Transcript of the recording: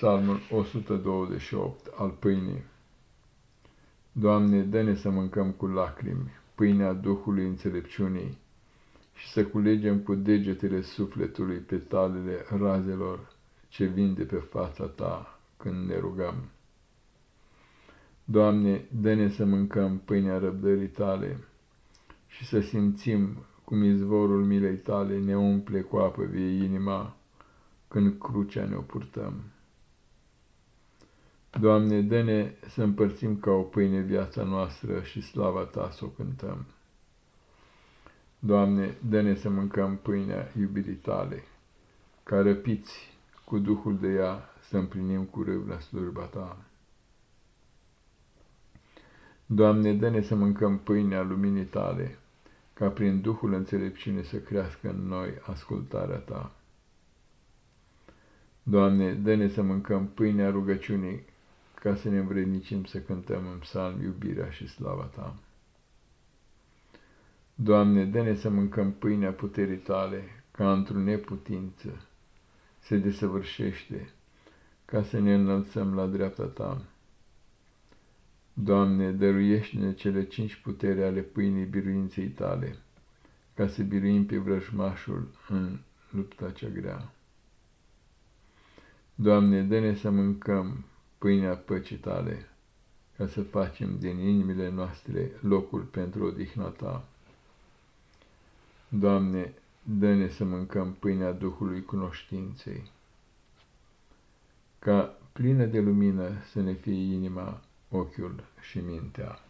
Psalmul 128 al pâinii. Doamne, dă-ne să mâncăm cu lacrimi pâinea Duhului înțelepciunii și să culegem cu degetele sufletului petalele razelor ce vin de pe fața Ta când ne rugăm. Doamne, dă-ne să mâncăm pâinea răbdării Tale și să simțim cum izvorul milei Tale ne umple cu apă vie inima când crucea ne-o purtăm. Doamne, dă-ne să împărțim ca o pâine viața noastră și slava Ta să o cântăm. Doamne, dă-ne să mâncăm pâinea iubirii Tale, ca răpiți cu Duhul de ea să împlinim cu râvna slujba Ta. Doamne, dă-ne să mâncăm pâinea luminii Tale, ca prin Duhul înțelepciune să crească în noi ascultarea Ta. Doamne, dă-ne să mâncăm pâinea rugăciunii, ca să ne învrednicim să cântăm în psalm iubirea și slava Ta. Doamne, dă-ne să mâncăm pâinea puterii Tale, ca într-o neputință se desăvârșește, ca să ne înălțăm la dreapta Ta. Doamne, dăruiește-ne cele cinci putere ale pâinii biruinței Tale, ca să biruim pe vrăjmașul în lupta cea grea. Doamne, dă-ne să mâncăm pâinea păcii tale, ca să facem din inimile noastre locul pentru odihna ta. Doamne, dă-ne să mâncăm pâinea Duhului cunoștinței, ca plină de lumină să ne fie inima, ochiul și mintea.